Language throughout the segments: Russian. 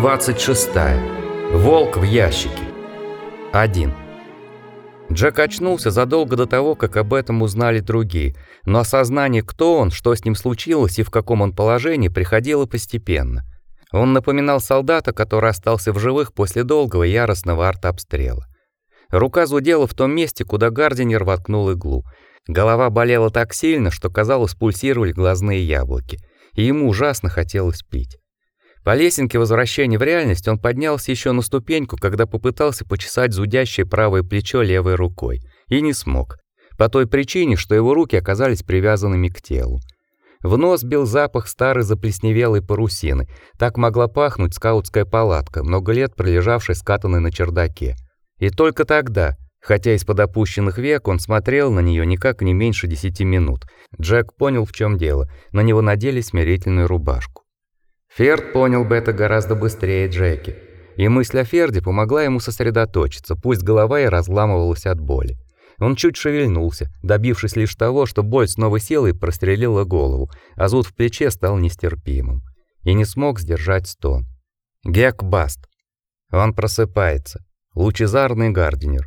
26. Волк в ящике. 1. Джек очнулся задолго до того, как об этом узнали другие, но осознание, кто он, что с ним случилось и в каком он положении, приходило постепенно. Он напоминал солдата, который остался в живых после долгого яростного артобстрела. Рука зудела в том месте, куда Гардинер воткнул иглу. Голова болела так сильно, что казалось, пульсировали глазные яблоки, и ему ужасно хотелось пить. По лесенке возвращения в реальность он поднялся еще на ступеньку, когда попытался почесать зудящее правое плечо левой рукой, и не смог. По той причине, что его руки оказались привязанными к телу. В нос бил запах старой заплесневелой парусины. Так могла пахнуть скаутская палатка, много лет пролежавшая скатанной на чердаке. И только тогда, хотя из-под опущенных век он смотрел на нее никак не меньше десяти минут, Джек понял, в чем дело. На него надели смирительную рубашку. Ферд понял бы это гораздо быстрее Джеки. И мысль о Ферде помогла ему сосредоточиться, пусть голова и разламывалась от боли. Он чуть шевельнулся, добившись лишь того, что боль с новой силой прострелила голову, а зуд в плече стал нестерпимым. И не смог сдержать стон. Гек Баст. Он просыпается. Лучезарный Гардинер.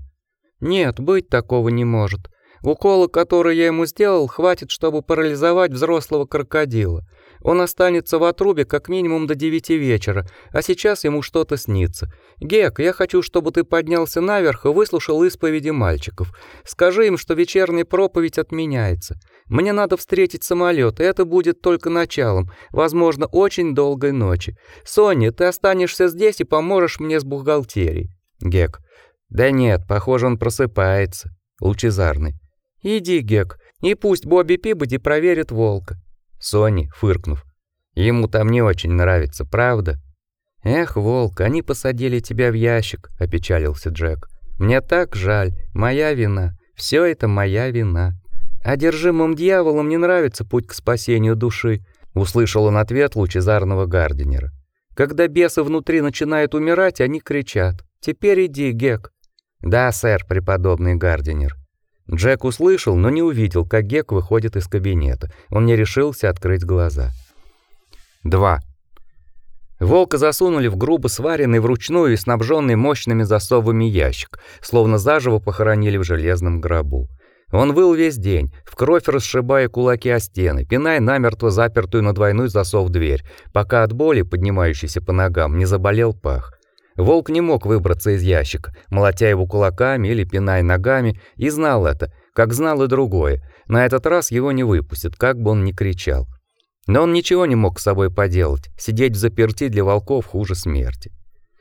Нет, быть такого не может. Укола, который я ему сделал, хватит, чтобы парализовать взрослого крокодила. Он останется в отрубе как минимум до девяти вечера, а сейчас ему что-то снится. Гек, я хочу, чтобы ты поднялся наверх и выслушал исповеди мальчиков. Скажи им, что вечерняя проповедь отменяется. Мне надо встретить самолет, и это будет только началом, возможно, очень долгой ночи. Соня, ты останешься здесь и поможешь мне с бухгалтерией. Гек. Да нет, похоже, он просыпается. Лучезарный. Иди, Гек, и пусть Бобби Пибоди проверит волка. Сони, фыркнув. Ему там не очень нравится, правда? Эх, волк, они посадили тебя в ящик, опечалился Джек. Мне так жаль, моя вина. Все это моя вина. Одержимым дьяволом не нравится путь к спасению души, услышал он ответ лучезарного Гардинера. Когда бесы внутри начинают умирать, они кричат: "Теперь иди, Гек". Да, сэр, преподобный Гардинер. Джек услышал, но не увидел, как Гек выходит из кабинета. Он не решился открыть глаза. 2. Волка засунули в грубо сваренный вручную и снабженный мощными засовами ящик, словно заживо похоронили в железном гробу. Он выл весь день, в кровь расшибая кулаки о стены, пиная намертво запертую на двойной засов дверь, пока от боли, поднимающейся по ногам, не заболел пах. Волк не мог выбраться из ящика, молотя его кулаками или пиная ногами, и знал это, как знал и другое. На этот раз его не выпустят, как бы он ни кричал. Но он ничего не мог с собой поделать. Сидеть в заперти для волков хуже смерти.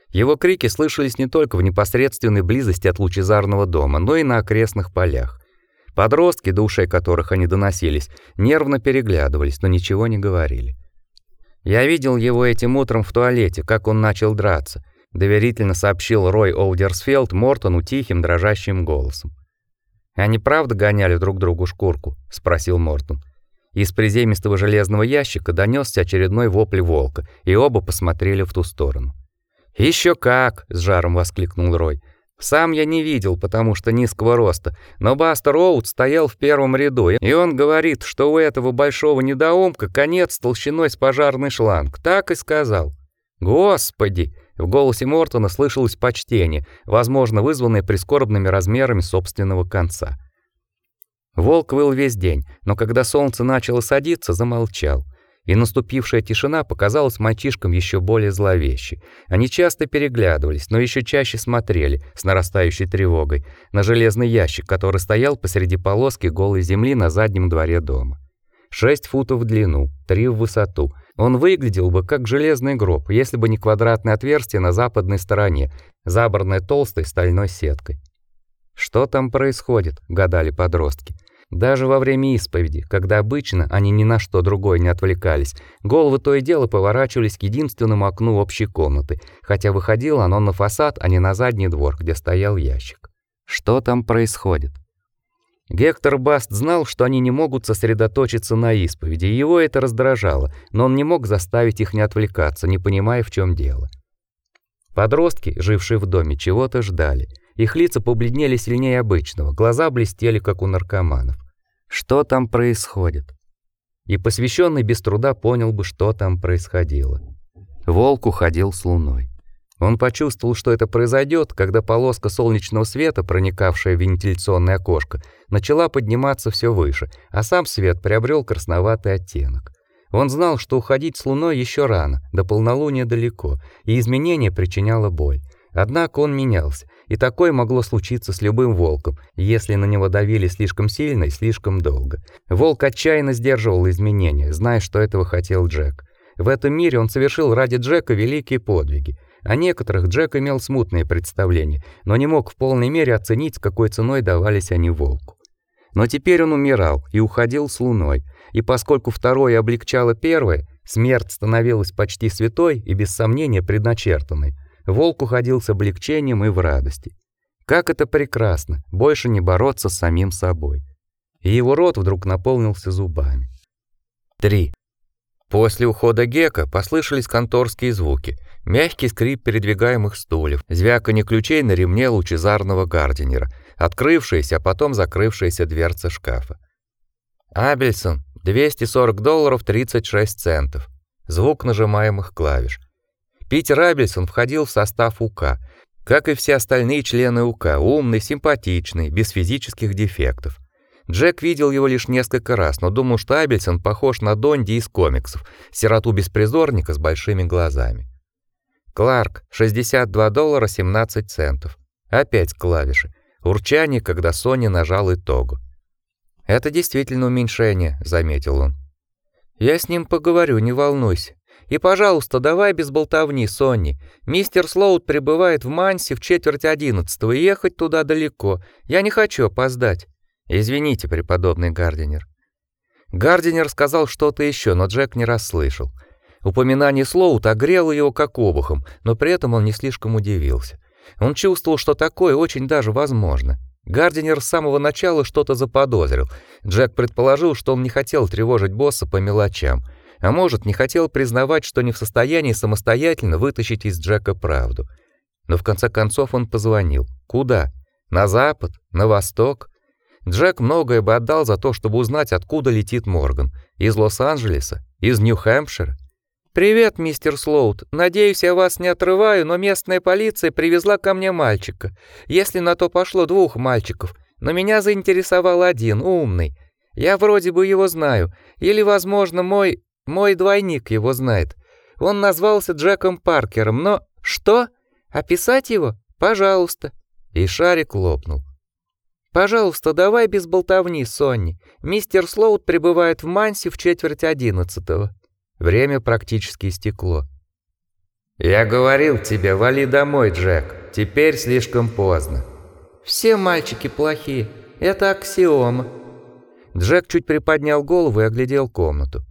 Его крики слышались не только в непосредственной близости от лучезарного дома, но и на окрестных полях. Подростки, до которых они доносились, нервно переглядывались, но ничего не говорили. Я видел его этим утром в туалете, как он начал драться доверительно сообщил Рой Олдерсфелд Мортону тихим, дрожащим голосом. Они правда гоняли друг другу шкурку, спросил Мортон. Из приземистого железного ящика донесся очередной вопль волка, и оба посмотрели в ту сторону. Еще как, с жаром воскликнул Рой. Сам я не видел, потому что низкого роста, но Бастер Оут стоял в первом ряду, и он говорит, что у этого большого недоумка конец толщиной с пожарный шланг. Так и сказал. Господи, в голосе Мортона слышалось почтение, возможно, вызванное прискорбными размерами собственного конца. Волк выл весь день, но когда солнце начало садиться, замолчал. И наступившая тишина показалась мальчишкам еще более зловещей. Они часто переглядывались, но еще чаще смотрели с нарастающей тревогой на железный ящик, который стоял посреди полоски голой земли на заднем дворе дома. Шесть футов в длину, три в высоту, он выглядел бы как железный гроб, если бы не квадратное отверстие на западной стороне, забранное толстой стальной сеткой. Что там происходит, гадали подростки. Даже во время исповеди, когда обычно они ни на что другое не отвлекались, головы то и дело поворачивались к единственному окну общей комнаты, хотя выходило оно на фасад, а не на задний двор, где стоял ящик. Что там происходит? Гектор Баст знал, что они не могут сосредоточиться на исповеди, и его это раздражало, но он не мог заставить их не отвлекаться, не понимая, в чем дело. Подростки, жившие в доме, чего-то ждали. Их лица побледнели сильнее обычного, глаза блестели, как у наркоманов. Что там происходит? И посвященный без труда понял бы, что там происходило. Волк уходил с луной. Он почувствовал, что это произойдет, когда полоска солнечного света, проникавшая в вентиляционное окошко, начала подниматься все выше, а сам свет приобрел красноватый оттенок. Он знал, что уходить с луной еще рано, до полнолуния далеко, и изменение причиняло боль. Однако он менялся, и такое могло случиться с любым волком, если на него давили слишком сильно и слишком долго. Волк отчаянно сдерживал изменения, зная, что этого хотел Джек. В этом мире он совершил ради Джека великие подвиги. О некоторых Джек имел смутные представления, но не мог в полной мере оценить, какой ценой давались они волку. Но теперь он умирал и уходил с луной, и поскольку второе облегчало первое, смерть становилась почти святой и без сомнения предначертанной. Волк уходил с облегчением и в радости. Как это прекрасно больше не бороться с самим собой. И его рот вдруг наполнился зубами. 3. После ухода Гека послышались конторские звуки, мягкий скрип передвигаемых стульев, звяканье ключей на ремне лучезарного гардинера, открывшаяся, а потом закрывшаяся дверца шкафа. Абельсон, 240 долларов 36 центов. Звук нажимаемых клавиш. Питер Абельсон входил в состав УК, как и все остальные члены УК, умный, симпатичный, без физических дефектов. Джек видел его лишь несколько раз, но думал, что Абельсон похож на Донди из комиксов, сироту-беспризорника с большими глазами. Кларк, 62 доллара 17 центов. Опять клавиши. Урчание, когда Соня нажал итогу. Это действительно уменьшение, заметил он. Я с ним поговорю, не волнуйся. И, пожалуйста, давай без болтовни, Сонни. Мистер Слоут прибывает в Манси в четверть одиннадцатого, и ехать туда далеко. Я не хочу опоздать. Извините, преподобный Гардинер. Гардинер сказал что-то еще, но Джек не расслышал. Упоминание Слоута огрело его как обухом, но при этом он не слишком удивился. Он чувствовал, что такое очень даже возможно. Гардинер с самого начала что-то заподозрил. Джек предположил, что он не хотел тревожить босса по мелочам, а может, не хотел признавать, что не в состоянии самостоятельно вытащить из Джека правду. Но в конце концов он позвонил. Куда? На запад? На восток? Джек многое бы отдал за то, чтобы узнать, откуда летит Морган. Из Лос-Анджелеса? Из Нью-Хэмпшира? «Привет, мистер Слоут. Надеюсь, я вас не отрываю, но местная полиция привезла ко мне мальчика. Если на то пошло двух мальчиков, но меня заинтересовал один, умный. Я вроде бы его знаю. Или, возможно, мой... мой двойник его знает. Он назвался Джеком Паркером, но... Что? Описать его? Пожалуйста». И шарик лопнул. «Пожалуйста, давай без болтовни, Сонни. Мистер Слоут прибывает в Манси в четверть одиннадцатого». Время практически истекло. «Я говорил тебе, вали домой, Джек. Теперь слишком поздно». «Все мальчики плохие. Это аксиома». Джек чуть приподнял голову и оглядел комнату.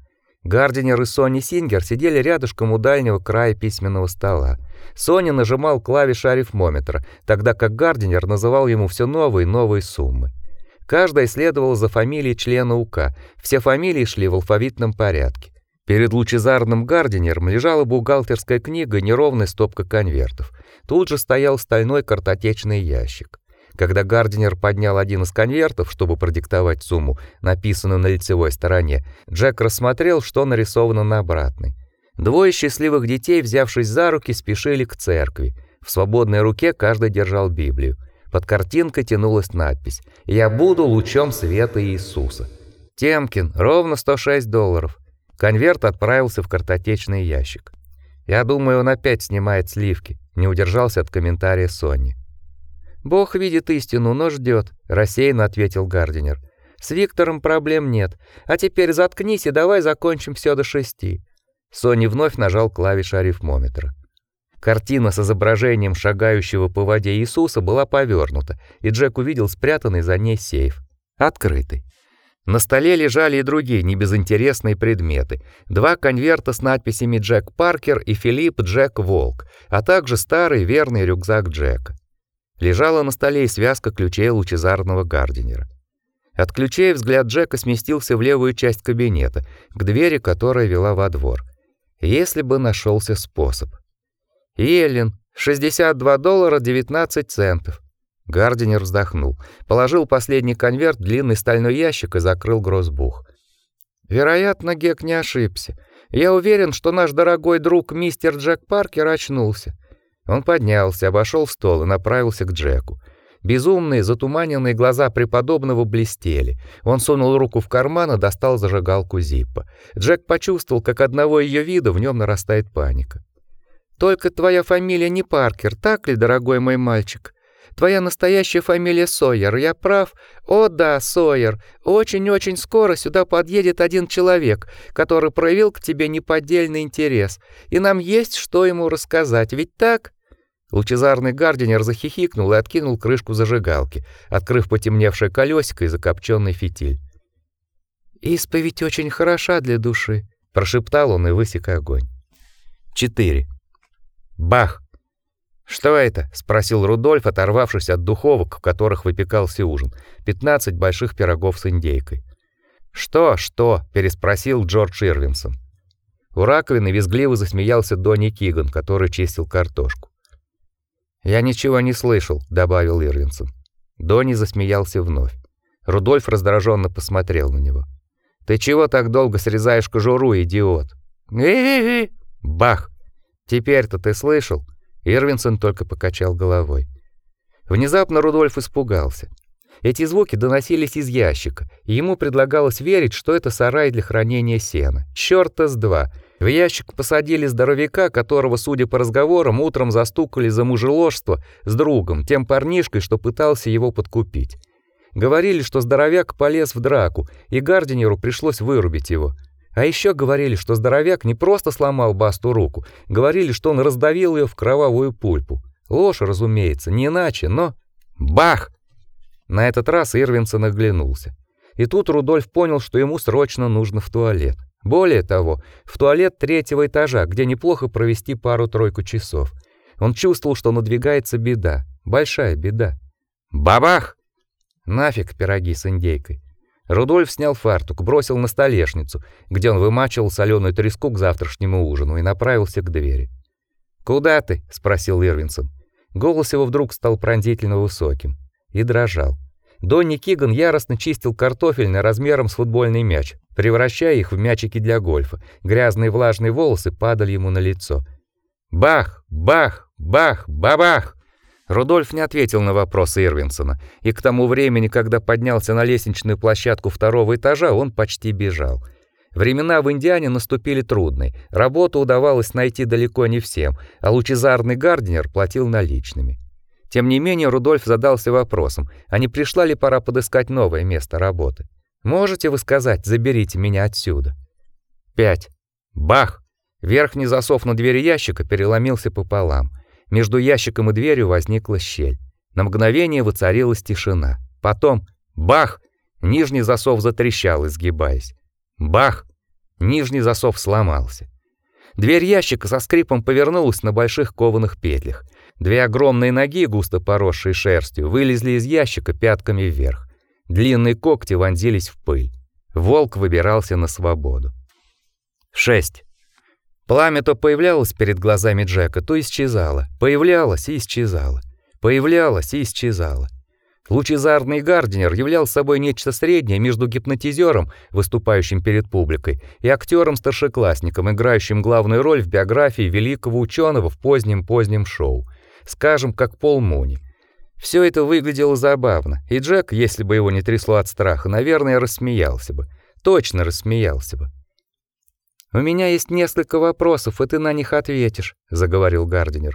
Гардинер и Сони Сингер сидели рядышком у дальнего края письменного стола. Соня нажимал клавиши арифмометра, тогда как Гардинер называл ему все новые и новые суммы. Каждая следовала за фамилией члена УК. Все фамилии шли в алфавитном порядке. Перед лучезарным Гардинером лежала бухгалтерская книга и неровная стопка конвертов. Тут же стоял стальной картотечный ящик. Когда Гардинер поднял один из конвертов, чтобы продиктовать сумму, написанную на лицевой стороне, Джек рассмотрел, что нарисовано на обратной. Двое счастливых детей, взявшись за руки, спешили к церкви. В свободной руке каждый держал Библию. Под картинкой тянулась надпись: "Я буду лучом света Иисуса". Темкин, ровно 106 долларов. Конверт отправился в картотечный ящик. Я думаю, он опять снимает сливки. Не удержался от комментария Сони. Бог видит истину, но ждет, рассеянно ответил Гардинер. С Виктором проблем нет. А теперь заткнись и давай закончим все до шести. Сони вновь нажал клавишу арифмометра. Картина с изображением шагающего по воде Иисуса была повернута, и Джек увидел спрятанный за ней сейф, открытый. На столе лежали и другие небезынтересные предметы: два конверта с надписями Джек Паркер и Филипп Джек Волк, а также старый верный рюкзак Джека. Лежала на столе и связка ключей лучезарного Гардинера. От ключей взгляд Джека сместился в левую часть кабинета, к двери, которая вела во двор. Если бы нашелся способ. Елен, 62 доллара 19 центов. Гардинер вздохнул, положил последний конверт в длинный стальной ящик и закрыл грозбух. Вероятно, Гек не ошибся. Я уверен, что наш дорогой друг мистер Джек Паркер очнулся. Он поднялся, обошел стол и направился к Джеку. Безумные, затуманенные глаза преподобного блестели. Он сунул руку в карман и достал зажигалку Зиппа. Джек почувствовал, как одного ее вида в нем нарастает паника. «Только твоя фамилия не Паркер, так ли, дорогой мой мальчик? Твоя настоящая фамилия Сойер, я прав? О да, Сойер. Очень-очень скоро сюда подъедет один человек, который проявил к тебе неподдельный интерес, и нам есть что ему рассказать, ведь так?» Лучезарный гардинер захихикнул и откинул крышку зажигалки, открыв потемневшее колесико и закопченный фитиль. «Исповедь очень хороша для души», — прошептал он и высек огонь. Четыре. Бах! «Что это?» — спросил Рудольф, оторвавшись от духовок, в которых выпекался ужин. Пятнадцать больших пирогов с индейкой. «Что, что?» — переспросил Джордж Ирвинсон. У раковины визгливо засмеялся Донни Киган, который чистил картошку. «Я ничего не слышал», — добавил Ирвинсон. Донни засмеялся вновь. Рудольф раздраженно посмотрел на него. «Ты чего так долго срезаешь кожуру, идиот?» «Э-э-э!» Бах! «Теперь-то ты слышал?» Ирвинсон только покачал головой. Внезапно Рудольф испугался. Эти звуки доносились из ящика, и ему предлагалось верить, что это сарай для хранения сена. Чёрта с два! В ящик посадили здоровяка, которого, судя по разговорам, утром застукали за мужеложство с другом, тем парнишкой, что пытался его подкупить. Говорили, что здоровяк полез в драку, и Гардинеру пришлось вырубить его. А еще говорили, что здоровяк не просто сломал Басту руку, говорили, что он раздавил ее в кровавую пульпу. Ложь, разумеется, не иначе, но бах. На этот раз Ирвинсон оглянулся. И тут Рудольф понял, что ему срочно нужно в туалет. Более того, в туалет третьего этажа, где неплохо провести пару-тройку часов. Он чувствовал, что надвигается беда, большая беда. Бабах! Нафиг пироги с индейкой. Рудольф снял фартук, бросил на столешницу, где он вымачивал соленую треску к завтрашнему ужину и направился к двери. "Куда ты?" спросил Ирвинсон. Голос его вдруг стал пронзительно высоким и дрожал. Донни Киган яростно чистил картофельный размером с футбольный мяч, превращая их в мячики для гольфа. Грязные влажные волосы падали ему на лицо. Бах, бах, бах, бабах. Рудольф не ответил на вопрос Ирвинсона, и к тому времени, когда поднялся на лестничную площадку второго этажа, он почти бежал. Времена в Индиане наступили трудные. Работу удавалось найти далеко не всем, а лучезарный гардинер платил наличными. Тем не менее, Рудольф задался вопросом: а не пришла ли пора подыскать новое место работы? Можете вы сказать: "Заберите меня отсюда"? 5. Бах! Верхний засов на двери ящика переломился пополам. Между ящиком и дверью возникла щель. На мгновение воцарилась тишина. Потом бах! Нижний засов затрещал, изгибаясь. Бах! Нижний засов сломался. Дверь ящика со скрипом повернулась на больших кованых петлях. Две огромные ноги, густо поросшие шерстью, вылезли из ящика пятками вверх. Длинные когти вонзились в пыль. Волк выбирался на свободу. 6. Пламя то появлялось перед глазами Джека, то исчезало. Появлялось и исчезало. Появлялось и исчезало. Лучезарный Гардинер являл собой нечто среднее между гипнотизером, выступающим перед публикой, и актером-старшеклассником, играющим главную роль в биографии великого ученого в позднем-позднем шоу. Скажем, как Пол Муни. Все это выглядело забавно, и Джек, если бы его не трясло от страха, наверное, рассмеялся бы. Точно рассмеялся бы. У меня есть несколько вопросов, и ты на них ответишь, заговорил Гардинер.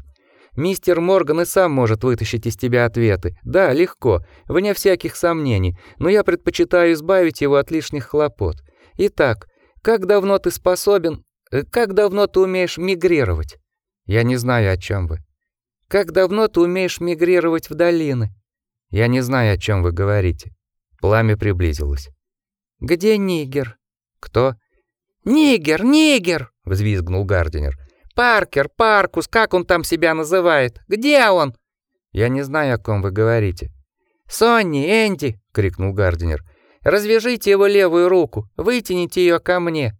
Мистер Морган и сам может вытащить из тебя ответы. Да, легко, вне всяких сомнений, но я предпочитаю избавить его от лишних хлопот. Итак, как давно ты способен, э, как давно ты умеешь мигрировать? Я не знаю, о чем вы. Как давно ты умеешь мигрировать в долины? Я не знаю, о чем вы говорите. Пламя приблизилось. Где ниггер? Кто? «Ниггер, ниггер!» — взвизгнул Гардинер. «Паркер, Паркус, как он там себя называет? Где он?» «Я не знаю, о ком вы говорите». «Сонни, Энди!» — крикнул Гардинер. «Развяжите его левую руку, вытяните ее ко мне».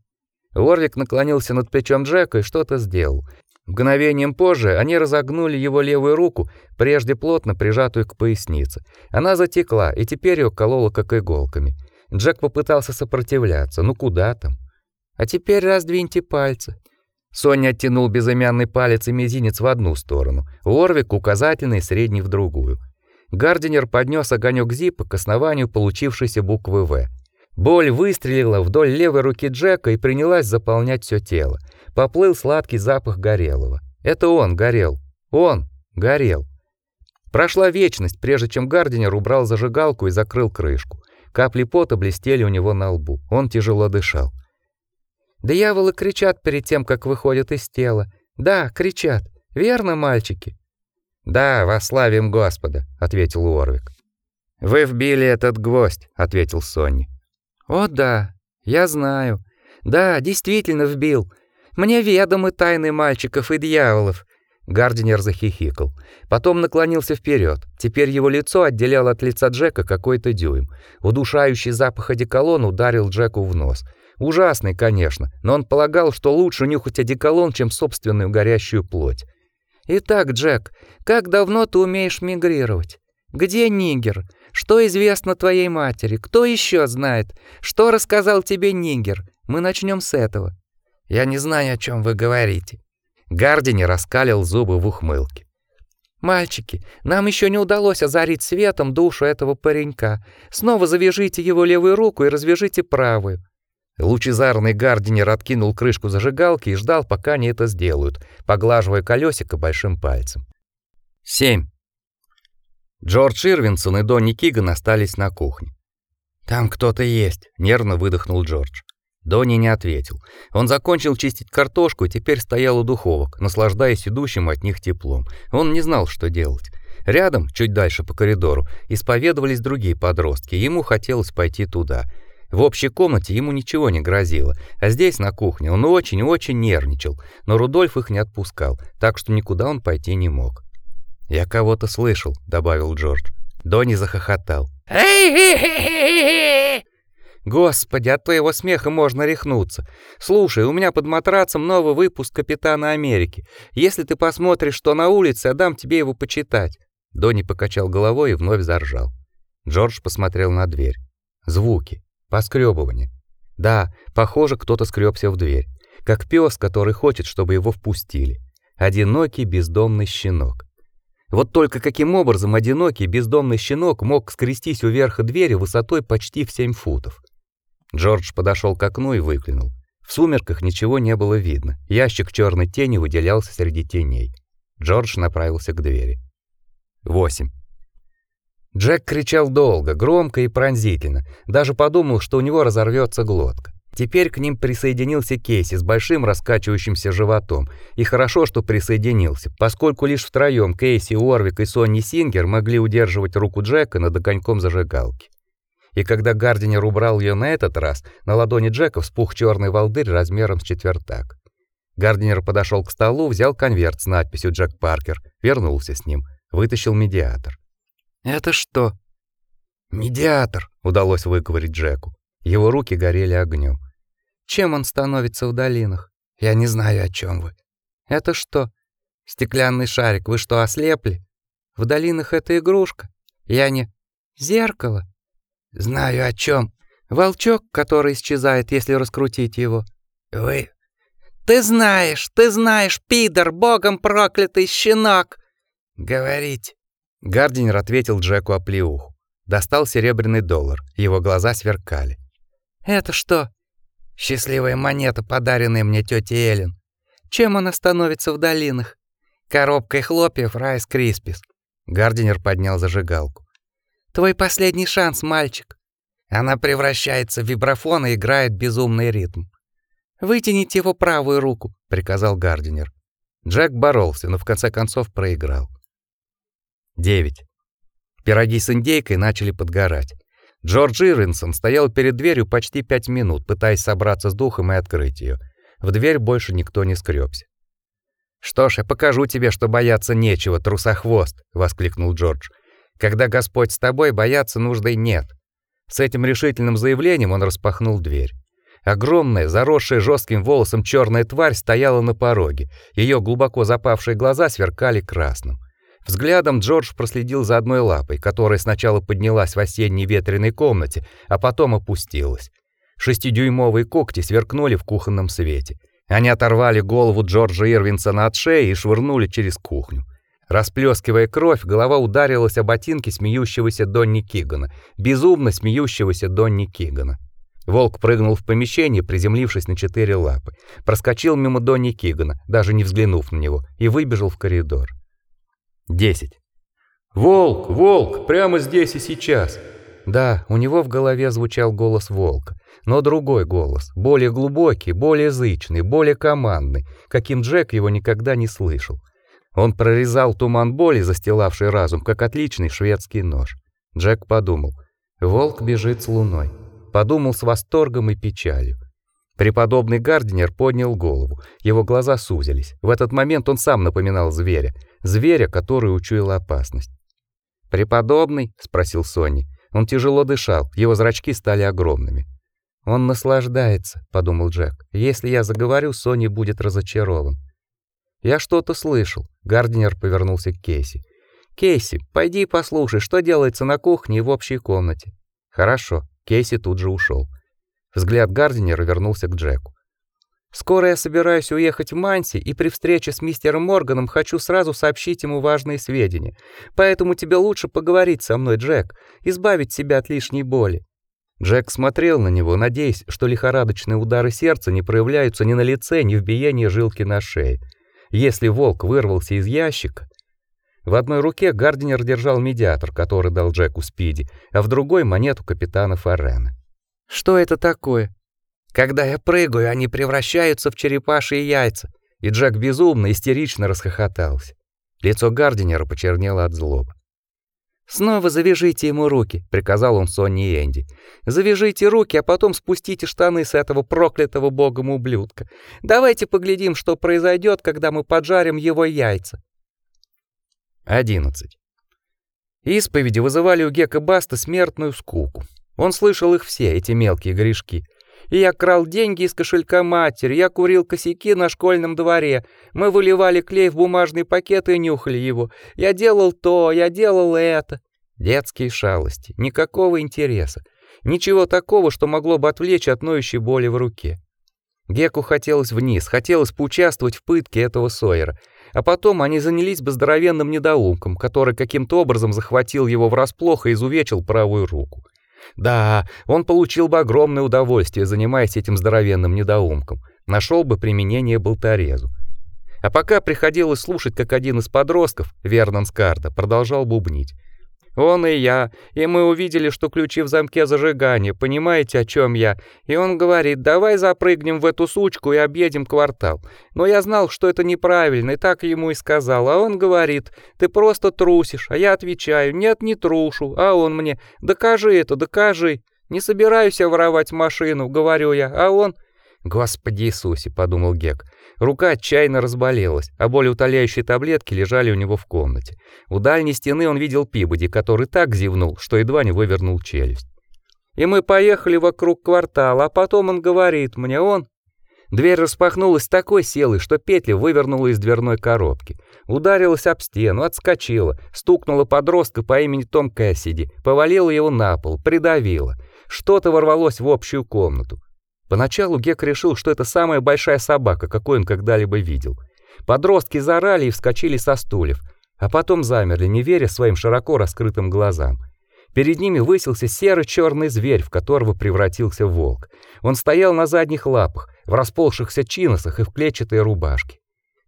Уорлик наклонился над плечом Джека и что-то сделал. Мгновением позже они разогнули его левую руку, прежде плотно прижатую к пояснице. Она затекла, и теперь ее кололо как иголками. Джек попытался сопротивляться, ну куда там? А теперь раздвиньте пальцы. Соня оттянул безымянный палец и мизинец в одну сторону, Орвик указательный и средний в другую. Гардинер поднес огонек зипа к основанию получившейся буквы В. Боль выстрелила вдоль левой руки Джека и принялась заполнять все тело. Поплыл сладкий запах горелого. Это он горел. Он горел. Прошла вечность, прежде чем Гардинер убрал зажигалку и закрыл крышку. Капли пота блестели у него на лбу. Он тяжело дышал. Дьяволы кричат перед тем, как выходят из тела. Да, кричат. Верно, мальчики. Да, вославим Господа, ответил Уорвик. Вы вбили этот гвоздь, ответил Сонни. О да, я знаю. Да, действительно вбил. Мне ведомы тайны мальчиков и дьяволов. Гардинер захихикал. Потом наклонился вперед. Теперь его лицо отделяло от лица Джека какой-то дюйм. Удушающий запах одеколона ударил Джеку в нос. Ужасный, конечно, но он полагал, что лучше нюхать одеколон, чем собственную горящую плоть. Итак, Джек, как давно ты умеешь мигрировать? Где Нигер? Что известно твоей матери? Кто еще знает? Что рассказал тебе Нигер? Мы начнем с этого. Я не знаю, о чем вы говорите. Гардини раскалил зубы в ухмылке. Мальчики, нам еще не удалось озарить светом душу этого паренька. Снова завяжите его левую руку и развяжите правую. Лучезарный Гардинер откинул крышку зажигалки и ждал, пока они это сделают, поглаживая колесико большим пальцем. 7. Джордж Ирвинсон и Донни Киган остались на кухне. «Там кто-то есть», — нервно выдохнул Джордж. Донни не ответил. Он закончил чистить картошку и теперь стоял у духовок, наслаждаясь идущим от них теплом. Он не знал, что делать. Рядом, чуть дальше по коридору, исповедовались другие подростки. Ему хотелось пойти туда — в общей комнате ему ничего не грозило, а здесь, на кухне, он очень-очень нервничал, но Рудольф их не отпускал, так что никуда он пойти не мог. «Я кого-то слышал», — добавил Джордж. Донни захохотал. Господи, от твоего смеха можно рехнуться. Слушай, у меня под матрацем новый выпуск Капитана Америки. Если ты посмотришь, что на улице, я дам тебе его почитать. Донни покачал головой и вновь заржал. Джордж посмотрел на дверь. Звуки. Поскребывание. Да, похоже, кто-то скребся в дверь, как пес, который хочет, чтобы его впустили. Одинокий бездомный щенок. Вот только каким образом одинокий бездомный щенок мог скрестись у верха двери высотой почти в 7 футов? Джордж подошел к окну и выглянул. В сумерках ничего не было видно. Ящик черной тени выделялся среди теней. Джордж направился к двери. 8. Джек кричал долго, громко и пронзительно, даже подумал, что у него разорвется глотка. Теперь к ним присоединился Кейси с большим раскачивающимся животом. И хорошо, что присоединился, поскольку лишь втроем Кейси, Уорвик и Сонни Сингер могли удерживать руку Джека над огоньком зажигалки. И когда Гардинер убрал ее на этот раз, на ладони Джека вспух черный волдырь размером с четвертак. Гардинер подошел к столу, взял конверт с надписью Джек Паркер, вернулся с ним, вытащил медиатор. Это что? Медиатор, удалось выговорить Джеку. Его руки горели огнем. Чем он становится в долинах? Я не знаю, о чем вы. Это что? Стеклянный шарик. Вы что, ослепли? В долинах это игрушка. Я не зеркало. Знаю о чем. Волчок, который исчезает, если раскрутить его. Вы Ты знаешь, ты знаешь, пидор, богом проклятый щенок. Говорить. Гардинер ответил Джеку оплеуху. Достал серебряный доллар. Его глаза сверкали. Это что? Счастливая монета, подаренная мне тетей Эллен. Чем она становится в долинах? Коробкой хлопьев Райс Криспис. Гардинер поднял зажигалку. Твой последний шанс, мальчик. Она превращается в вибрафон и играет безумный ритм. Вытяните его правую руку, приказал Гардинер. Джек боролся, но в конце концов проиграл. 9. Пироги с индейкой начали подгорать. Джордж Ирвинсон стоял перед дверью почти пять минут, пытаясь собраться с духом и открыть ее. В дверь больше никто не скребся. «Что ж, я покажу тебе, что бояться нечего, трусохвост!» — воскликнул Джордж. «Когда Господь с тобой, бояться нужды нет». С этим решительным заявлением он распахнул дверь. Огромная, заросшая жестким волосом черная тварь стояла на пороге. Ее глубоко запавшие глаза сверкали красным. Взглядом Джордж проследил за одной лапой, которая сначала поднялась в осенней ветреной комнате, а потом опустилась. Шестидюймовые когти сверкнули в кухонном свете. Они оторвали голову Джорджа Ирвинсона от шеи и швырнули через кухню. Расплескивая кровь, голова ударилась о ботинки смеющегося Донни Кигана, безумно смеющегося Донни Кигана. Волк прыгнул в помещение, приземлившись на четыре лапы, проскочил мимо Донни Кигана, даже не взглянув на него, и выбежал в коридор. 10. Волк, волк, прямо здесь и сейчас. Да, у него в голове звучал голос волка, но другой голос, более глубокий, более зычный, более командный, каким Джек его никогда не слышал. Он прорезал туман боли, застилавший разум, как отличный шведский нож. Джек подумал: волк бежит с луной подумал с восторгом и печалью. Преподобный Гардинер поднял голову. Его глаза сузились. В этот момент он сам напоминал зверя, зверя, который учуял опасность. "Преподобный?" спросил Сони. Он тяжело дышал, его зрачки стали огромными. Он наслаждается, подумал Джек. Если я заговорю, Сони будет разочарован. Я что-то слышал. Гардинер повернулся к Кейси. Кейси, пойди послушай, что делается на кухне и в общей комнате. Хорошо. Кейси тут же ушел. Взгляд Гардинера вернулся к Джеку. Скоро я собираюсь уехать в Манси, и при встрече с мистером Морганом хочу сразу сообщить ему важные сведения. Поэтому тебе лучше поговорить со мной, Джек, избавить себя от лишней боли. Джек смотрел на него, надеясь, что лихорадочные удары сердца не проявляются ни на лице, ни в биении жилки на шее. Если волк вырвался из ящика, в одной руке Гардинер держал медиатор, который дал Джеку Спиди, а в другой монету капитана Форена. Что это такое? Когда я прыгаю, они превращаются в черепашьи яйца. И Джек безумно истерично расхохотался. Лицо Гардинера почернело от злобы. Снова завяжите ему руки, приказал он Сонни и Энди. Завяжите руки, а потом спустите штаны с этого проклятого богом ублюдка. Давайте поглядим, что произойдет, когда мы поджарим его яйца. 11. Исповеди вызывали у Гека Баста смертную скуку. Он слышал их все, эти мелкие грешки. И я крал деньги из кошелька матери, я курил косяки на школьном дворе, мы выливали клей в бумажный пакет и нюхали его. Я делал то, я делал это. Детские шалости, никакого интереса. Ничего такого, что могло бы отвлечь от ноющей боли в руке. Геку хотелось вниз, хотелось поучаствовать в пытке этого Сойера. А потом они занялись бы здоровенным недоумком, который каким-то образом захватил его врасплох и изувечил правую руку. Да, он получил бы огромное удовольствие, занимаясь этим здоровенным недоумком. Нашел бы применение болторезу. А пока приходилось слушать, как один из подростков, Вернон Скарда, продолжал бубнить. Он и я, и мы увидели, что ключи в замке зажигания, понимаете, о чем я? И он говорит: "Давай запрыгнем в эту сучку и объедем квартал". Но я знал, что это неправильно, и так ему и сказал. А он говорит: "Ты просто трусишь". А я отвечаю: "Нет, не трушу". А он мне: "Докажи это, докажи". Не собираюсь я воровать машину, говорю я. А он: "Господи Иисусе", подумал Гек. Рука отчаянно разболелась, а болеутоляющие таблетки лежали у него в комнате. У дальней стены он видел Пибоди, который так зевнул, что едва не вывернул челюсть. И мы поехали вокруг квартала, а потом он говорит мне, он... Дверь распахнулась такой силой, что петля вывернула из дверной коробки. Ударилась об стену, отскочила, стукнула подростка по имени Том Кэссиди, повалила его на пол, придавила. Что-то ворвалось в общую комнату. Поначалу Гек решил, что это самая большая собака, какую он когда-либо видел. Подростки заорали и вскочили со стульев, а потом замерли, не веря своим широко раскрытым глазам. Перед ними высился серый черный зверь, в которого превратился волк. Он стоял на задних лапах, в расползшихся чиносах и в клетчатой рубашке.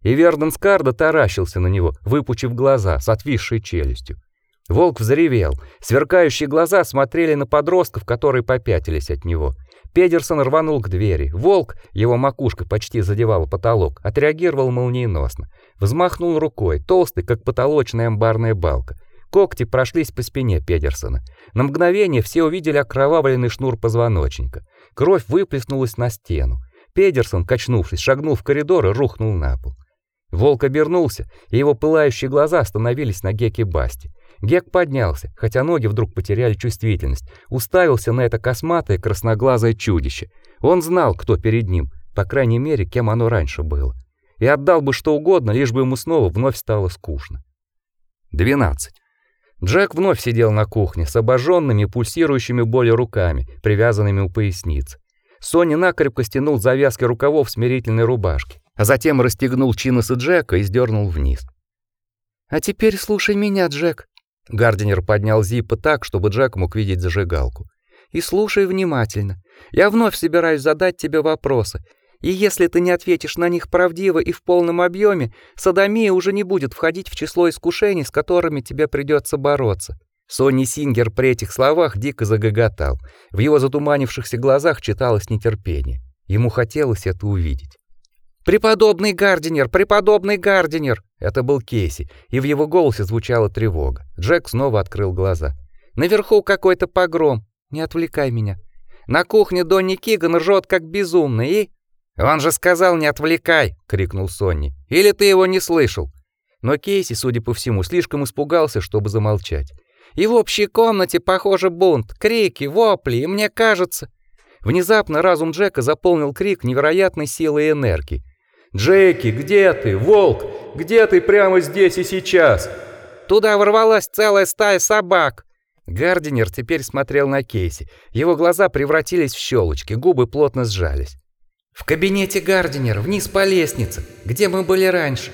И Верден Скарда таращился на него, выпучив глаза с отвисшей челюстью. Волк взревел. Сверкающие глаза смотрели на подростков, которые попятились от него. Педерсон рванул к двери. Волк, его макушка почти задевала потолок, отреагировал молниеносно. Взмахнул рукой, толстый, как потолочная амбарная балка. Когти прошлись по спине Педерсона. На мгновение все увидели окровавленный шнур позвоночника. Кровь выплеснулась на стену. Педерсон, качнувшись, шагнул в коридор и рухнул на пол. Волк обернулся, и его пылающие глаза остановились на Геке Басти. Гек поднялся, хотя ноги вдруг потеряли чувствительность, уставился на это косматое красноглазое чудище. Он знал, кто перед ним, по крайней мере, кем оно раньше было. И отдал бы что угодно, лишь бы ему снова вновь стало скучно. 12. Джек вновь сидел на кухне с обожженными, пульсирующими болью руками, привязанными у поясницы. Сони накрепко стянул завязки рукавов смирительной рубашки, а затем расстегнул чиносы Джека и сдернул вниз. «А теперь слушай меня, Джек». Гардинер поднял зиппо так, чтобы Джек мог видеть зажигалку. «И слушай внимательно. Я вновь собираюсь задать тебе вопросы, и если ты не ответишь на них правдиво и в полном объеме, садомия уже не будет входить в число искушений, с которыми тебе придется бороться. Сони Сингер при этих словах дико загоготал. В его затуманившихся глазах читалось нетерпение. Ему хотелось это увидеть. Преподобный Гардинер, преподобный Гардинер. Это был Кейси, и в его голосе звучала тревога. Джек снова открыл глаза. Наверху какой-то погром. Не отвлекай меня. На кухне Донни Киган ржет как безумный и «Он же сказал, не отвлекай!» — крикнул Сонни. «Или ты его не слышал?» Но Кейси, судя по всему, слишком испугался, чтобы замолчать. «И в общей комнате, похоже, бунт, крики, вопли, и мне кажется...» Внезапно разум Джека заполнил крик невероятной силы и энергии. «Джеки, где ты? Волк! Где ты прямо здесь и сейчас?» «Туда ворвалась целая стая собак!» Гардинер теперь смотрел на Кейси. Его глаза превратились в щелочки, губы плотно сжались. В кабинете Гардинер, вниз по лестнице, где мы были раньше.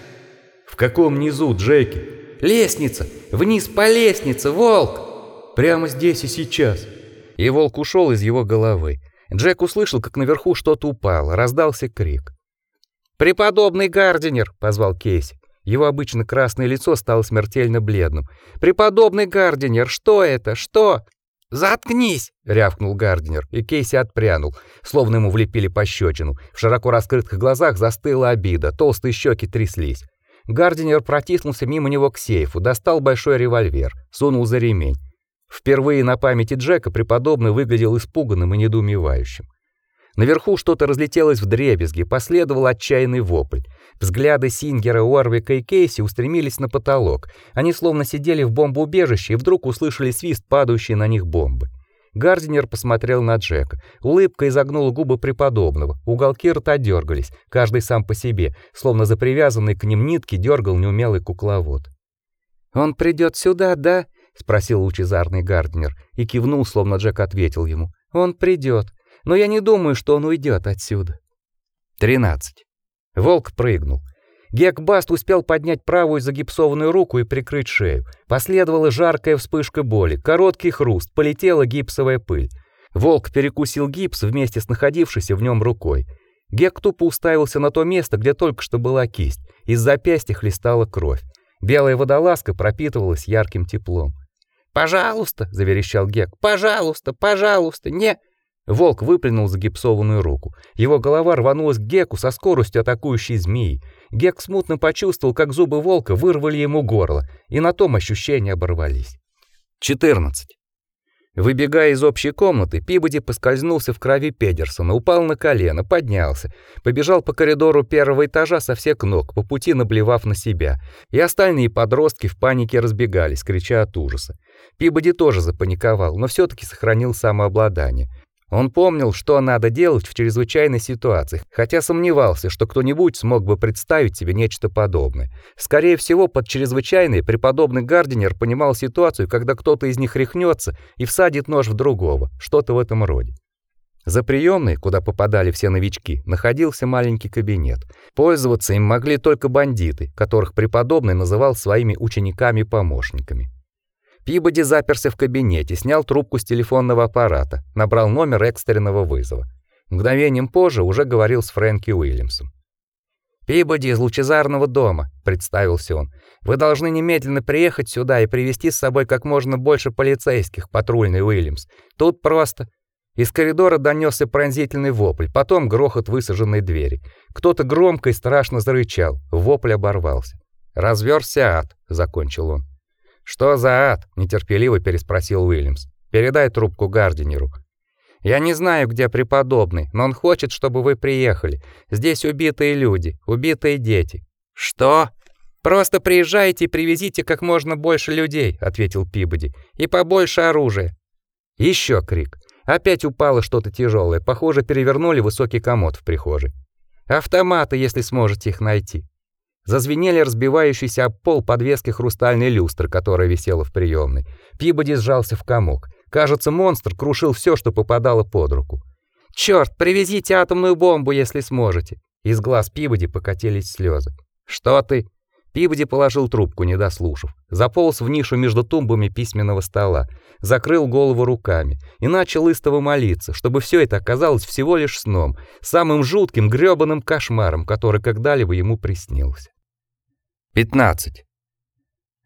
В каком низу, Джеки? Лестница, вниз по лестнице, волк. Прямо здесь и сейчас. И волк ушел из его головы. Джек услышал, как наверху что-то упало, раздался крик. «Преподобный Гардинер!» — позвал Кейси. Его обычно красное лицо стало смертельно бледным. «Преподобный Гардинер, что это? Что?» «Заткнись!» — рявкнул Гарднер, и Кейси отпрянул, словно ему влепили пощечину. В широко раскрытых глазах застыла обида, толстые щеки тряслись. Гардинер протиснулся мимо него к сейфу, достал большой револьвер, сунул за ремень. Впервые на памяти Джека преподобный выглядел испуганным и недоумевающим. Наверху что-то разлетелось в дребезги, последовал отчаянный вопль. Взгляды Сингера, Уорвика и Кейси устремились на потолок. Они словно сидели в бомбоубежище и вдруг услышали свист падающей на них бомбы. Гардинер посмотрел на Джека. Улыбка изогнула губы преподобного. Уголки рта дергались, каждый сам по себе, словно за привязанные к ним нитки дергал неумелый кукловод. Он придет сюда, да? спросил лучезарный Гардинер и кивнул, словно Джек ответил ему. Он придет но я не думаю, что он уйдет отсюда. 13. Волк прыгнул. Гекбаст успел поднять правую загипсованную руку и прикрыть шею. Последовала жаркая вспышка боли, короткий хруст, полетела гипсовая пыль. Волк перекусил гипс вместе с находившейся в нем рукой. Гек тупо уставился на то место, где только что была кисть. Из запястья хлестала кровь. Белая водолазка пропитывалась ярким теплом. «Пожалуйста!» — заверещал Гек. «Пожалуйста, пожалуйста, не...» Волк выплюнул загипсованную руку. Его голова рванулась к Геку со скоростью атакующей змеи. Гек смутно почувствовал, как зубы волка вырвали ему горло, и на том ощущения оборвались. 14. Выбегая из общей комнаты, Пибоди поскользнулся в крови Педерсона, упал на колено, поднялся, побежал по коридору первого этажа со всех ног, по пути наблевав на себя. И остальные подростки в панике разбегались, крича от ужаса. Пибоди тоже запаниковал, но все таки сохранил самообладание. Он помнил, что надо делать в чрезвычайной ситуации, хотя сомневался, что кто-нибудь смог бы представить себе нечто подобное. Скорее всего, под чрезвычайной преподобный Гардинер понимал ситуацию, когда кто-то из них рехнется и всадит нож в другого, что-то в этом роде. За приемной, куда попадали все новички, находился маленький кабинет. Пользоваться им могли только бандиты, которых преподобный называл своими учениками-помощниками. Пибоди заперся в кабинете, снял трубку с телефонного аппарата, набрал номер экстренного вызова. Мгновением позже уже говорил с Фрэнки Уильямсом. «Пибоди из лучезарного дома», — представился он. «Вы должны немедленно приехать сюда и привести с собой как можно больше полицейских, патрульный Уильямс. Тут просто...» Из коридора донесся пронзительный вопль, потом грохот высаженной двери. Кто-то громко и страшно зарычал, вопль оборвался. «Разверся ад», — закончил он. «Что за ад?» — нетерпеливо переспросил Уильямс. «Передай трубку Гардинеру». «Я не знаю, где преподобный, но он хочет, чтобы вы приехали. Здесь убитые люди, убитые дети». «Что?» «Просто приезжайте и привезите как можно больше людей», — ответил Пибоди. «И побольше оружия». Еще крик. Опять упало что-то тяжелое, похоже, перевернули высокий комод в прихожей. «Автоматы, если сможете их найти». Зазвенели разбивающиеся об пол подвески хрустальной люстры, которая висела в приемной. Пибоди сжался в комок. Кажется, монстр крушил все, что попадало под руку. Черт, привезите атомную бомбу, если сможете. Из глаз Пибоди покатились слезы. Что ты? Пибоди положил трубку, не дослушав. Заполз в нишу между тумбами письменного стола, закрыл голову руками и начал истово молиться, чтобы все это оказалось всего лишь сном, самым жутким грёбаным кошмаром, который когда-либо ему приснился. 15.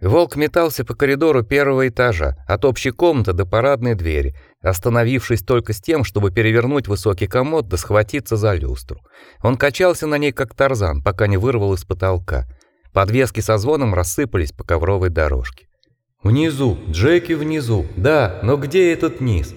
Волк метался по коридору первого этажа, от общей комнаты до парадной двери, остановившись только с тем, чтобы перевернуть высокий комод да схватиться за люстру. Он качался на ней как тарзан, пока не вырвал из потолка. Подвески со звоном рассыпались по ковровой дорожке. Внизу, Джеки внизу. Да, но где этот низ?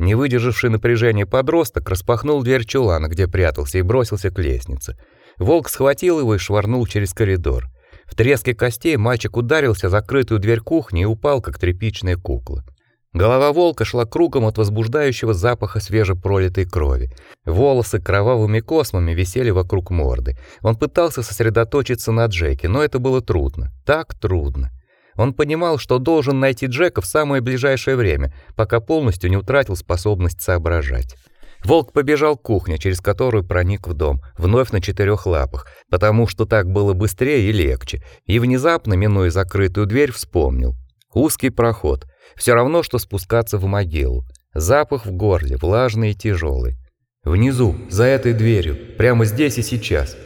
Не выдержавший напряжения подросток распахнул дверь чулана, где прятался, и бросился к лестнице. Волк схватил его и швырнул через коридор. В треске костей мальчик ударился закрытую дверь кухни и упал, как тряпичная кукла. Голова волка шла кругом от возбуждающего запаха свежепролитой крови. Волосы кровавыми космами висели вокруг морды. Он пытался сосредоточиться на Джеке, но это было трудно. Так трудно. Он понимал, что должен найти Джека в самое ближайшее время, пока полностью не утратил способность соображать. Волк побежал к кухне, через которую проник в дом, вновь на четырех лапах, потому что так было быстрее и легче, и внезапно, минуя закрытую дверь, вспомнил. Узкий проход, все равно что спускаться в могилу. Запах в горле, влажный и тяжелый. Внизу, за этой дверью, прямо здесь и сейчас.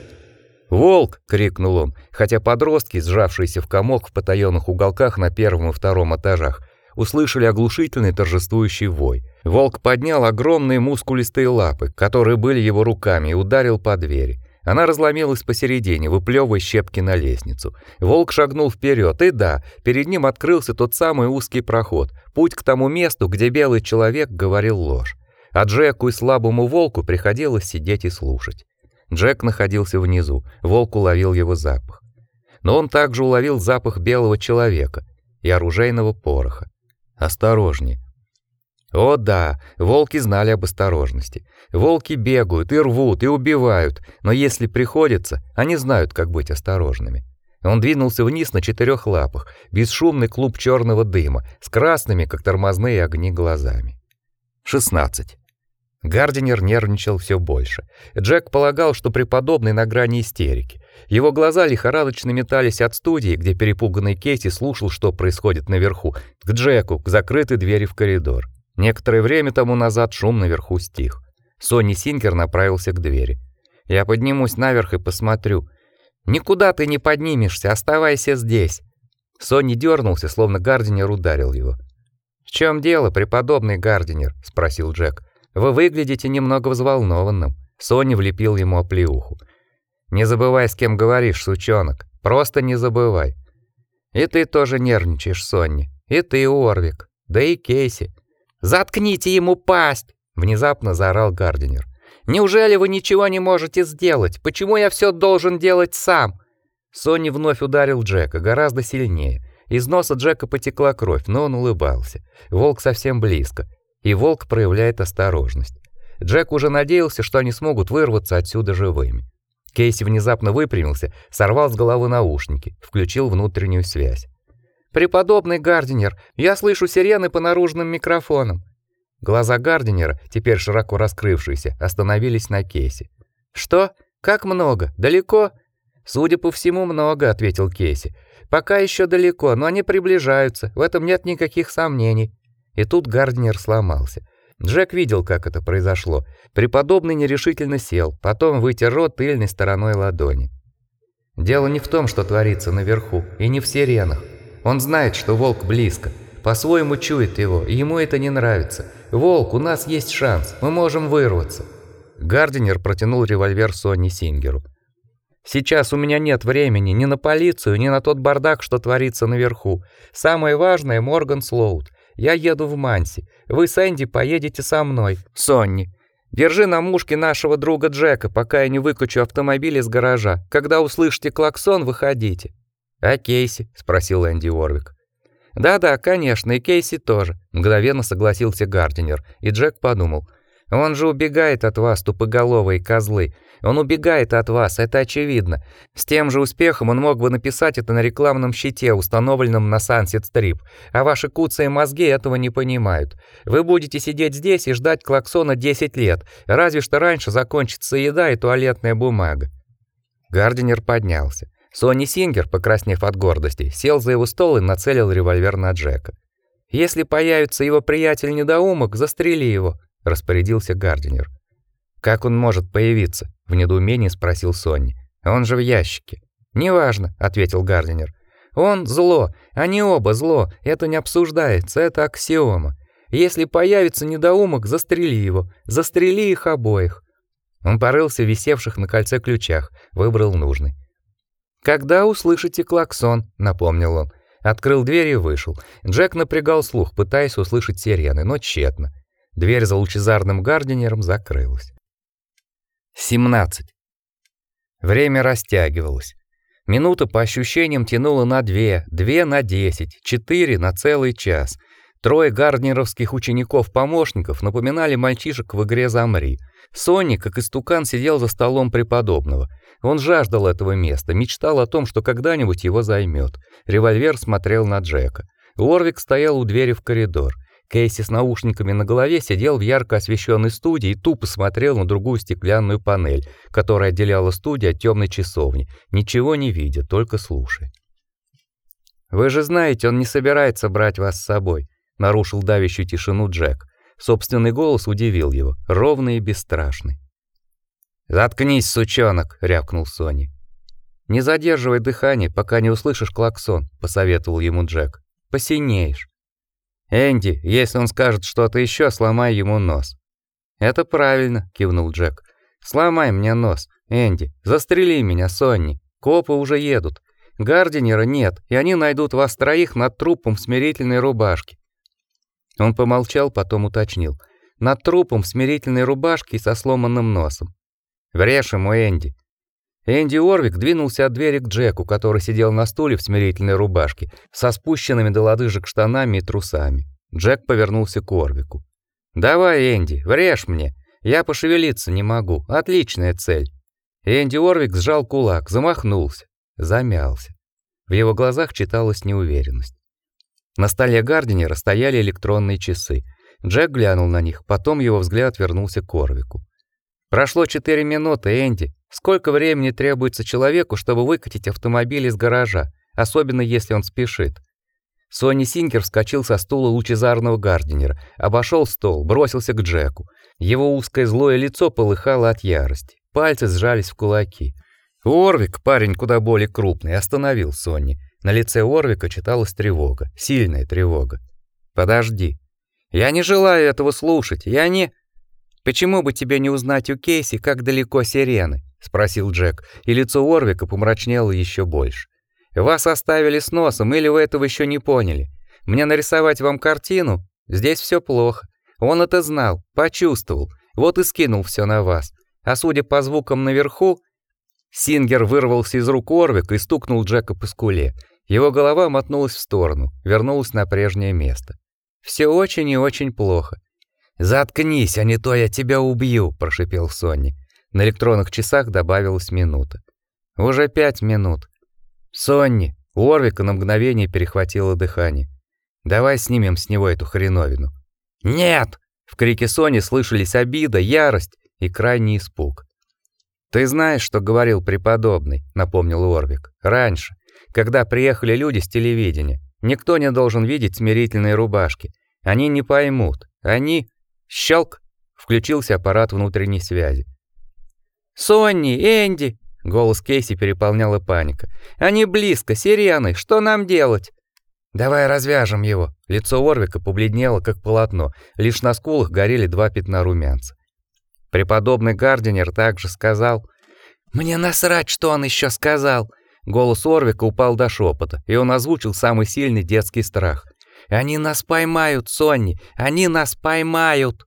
«Волк!» — крикнул он, хотя подростки, сжавшиеся в комок в потаенных уголках на первом и втором этажах, услышали оглушительный торжествующий вой. Волк поднял огромные мускулистые лапы, которые были его руками, и ударил по двери. Она разломилась посередине, выплевывая щепки на лестницу. Волк шагнул вперед, и да, перед ним открылся тот самый узкий проход, путь к тому месту, где белый человек говорил ложь. А Джеку и слабому волку приходилось сидеть и слушать. Джек находился внизу, волк уловил его запах. Но он также уловил запах белого человека и оружейного пороха. Осторожнее. О да, волки знали об осторожности. Волки бегают и рвут и убивают, но если приходится, они знают, как быть осторожными. Он двинулся вниз на четырех лапах, бесшумный клуб черного дыма, с красными, как тормозные огни, глазами. 16. Гардинер нервничал все больше. Джек полагал, что преподобный на грани истерики. Его глаза лихорадочно метались от студии, где перепуганный Кейси слушал, что происходит наверху, к Джеку, к закрытой двери в коридор. Некоторое время тому назад шум наверху стих. Сони Синкер направился к двери. Я поднимусь наверх и посмотрю. Никуда ты не поднимешься, оставайся здесь. Сони дернулся, словно Гардинер ударил его. В чем дело, преподобный Гардинер? спросил Джек. Вы выглядите немного взволнованным. Сони влепил ему оплеуху. Не забывай, с кем говоришь, сучонок. Просто не забывай. И ты тоже нервничаешь, Сонни. И ты, Орвик. Да и Кейси. Заткните ему пасть, внезапно заорал Гардинер. Неужели вы ничего не можете сделать? Почему я все должен делать сам? Сонни вновь ударил Джека гораздо сильнее. Из носа Джека потекла кровь, но он улыбался. Волк совсем близко и волк проявляет осторожность. Джек уже надеялся, что они смогут вырваться отсюда живыми. Кейси внезапно выпрямился, сорвал с головы наушники, включил внутреннюю связь. Преподобный Гардинер, я слышу сирены по наружным микрофонам. Глаза Гардинера, теперь широко раскрывшиеся, остановились на Кейси. Что? Как много? Далеко? Судя по всему, много, ответил Кейси. Пока еще далеко, но они приближаются. В этом нет никаких сомнений. И тут Гарднер сломался. Джек видел, как это произошло. Преподобный нерешительно сел, потом вытер рот тыльной стороной ладони. Дело не в том, что творится наверху, и не в сиренах. Он знает, что волк близко. По-своему чует его, и ему это не нравится. Волк, у нас есть шанс. Мы можем вырваться. Гардинер протянул револьвер Сонни Сингеру. Сейчас у меня нет времени ни на полицию, ни на тот бардак, что творится наверху. Самое важное Морган Слоут. Я еду в Манси. Вы с Энди поедете со мной. Сонни, держи на мушке нашего друга Джека, пока я не выкачу автомобиль из гаража. Когда услышите клаксон, выходите. А Кейси? спросил Энди Уорвик. Да-да, конечно, и Кейси тоже, мгновенно согласился Гардинер, и Джек подумал: Он же убегает от вас, тупоголовые козлы. Он убегает от вас, это очевидно. С тем же успехом он мог бы написать это на рекламном щите, установленном на Strip, а ваши куцые мозги этого не понимают. Вы будете сидеть здесь и ждать клаксона 10 лет, разве что раньше закончится еда и туалетная бумага. Гардинер поднялся. Сони Сингер, покраснев от гордости, сел за его стол и нацелил револьвер на Джека. Если появится его приятель-недоумок, застрели его, распорядился Гардинер. Как он может появиться? в недоумении спросил Сонни. Он же в ящике. Неважно, ответил Гардинер. Он зло, они оба зло, это не обсуждается, это аксиома. Если появится недоумок, застрели его, застрели их обоих. Он порылся в висевших на кольце ключах, выбрал нужный. Когда услышите клаксон, напомнил он. Открыл дверь и вышел. Джек напрягал слух, пытаясь услышать сирены, но тщетно. Дверь за лучезарным гардинером закрылась. 17. Время растягивалось. Минута по ощущениям тянула на две, две на десять, четыре на целый час. Трое гарднеровских учеников-помощников напоминали мальчишек в игре «Замри». Сони, как истукан, сидел за столом преподобного. Он жаждал этого места, мечтал о том, что когда-нибудь его займет. Револьвер смотрел на Джека. Уорвик стоял у двери в коридор. Кейси с наушниками на голове сидел в ярко освещенной студии и тупо смотрел на другую стеклянную панель, которая отделяла студию от темной часовни, ничего не видя, только слушая. Вы же знаете, он не собирается брать вас с собой, нарушил давящую тишину Джек. Собственный голос удивил его, ровный и бесстрашный. Заткнись, сучонок, рявкнул Сони. Не задерживай дыхание, пока не услышишь клаксон, посоветовал ему Джек. Посинеешь. Энди, если он скажет что-то еще, сломай ему нос. Это правильно, кивнул Джек. Сломай мне нос, Энди. Застрели меня, Сонни. Копы уже едут. Гардинера нет, и они найдут вас троих над трупом в смирительной рубашке. Он помолчал, потом уточнил: над трупом в смирительной рубашке и со сломанным носом. Врежь ему, Энди. Энди Орвик двинулся от двери к Джеку, который сидел на стуле в смирительной рубашке, со спущенными до лодыжек штанами и трусами. Джек повернулся к Орвику. «Давай, Энди, врежь мне. Я пошевелиться не могу. Отличная цель». Энди Орвик сжал кулак, замахнулся, замялся. В его глазах читалась неуверенность. На столе Гардинера стояли электронные часы. Джек глянул на них, потом его взгляд вернулся к Орвику. Прошло четыре минуты, Энди. Сколько времени требуется человеку, чтобы выкатить автомобиль из гаража, особенно если он спешит? Сони Синкер вскочил со стула лучезарного Гардинера, обошел стол, бросился к Джеку. Его узкое злое лицо полыхало от ярости. Пальцы сжались в кулаки. Орвик, парень куда более крупный, остановил Сони. На лице Орвика читалась тревога, сильная тревога. Подожди. Я не желаю этого слушать. Я не Почему бы тебе не узнать у Кейси, как далеко сирены? спросил Джек, и лицо Орвика помрачнело еще больше. Вас оставили с носом, или вы этого еще не поняли? Мне нарисовать вам картину? Здесь все плохо. Он это знал, почувствовал. Вот и скинул все на вас. А судя по звукам наверху, Сингер вырвался из рук Орвика и стукнул Джека по скуле. Его голова мотнулась в сторону, вернулась на прежнее место. Все очень и очень плохо. Заткнись, а не то я тебя убью, прошипел Сонни. На электронных часах добавилась минута. Уже пять минут. Сонни, у Орвика на мгновение перехватило дыхание. Давай снимем с него эту хреновину. Нет! В крике Сони слышались обида, ярость и крайний испуг. Ты знаешь, что говорил преподобный, напомнил Орвик. Раньше, когда приехали люди с телевидения, никто не должен видеть смирительные рубашки. Они не поймут. Они щелк, включился аппарат внутренней связи. «Сонни, Энди!» Голос Кейси переполняла паника. «Они близко, сирены, что нам делать?» «Давай развяжем его». Лицо Орвика побледнело, как полотно, лишь на скулах горели два пятна румянца. Преподобный Гардинер также сказал. «Мне насрать, что он еще сказал!» Голос Орвика упал до шепота, и он озвучил самый сильный детский страх. «Они нас поймают, Сонни! Они нас поймают!»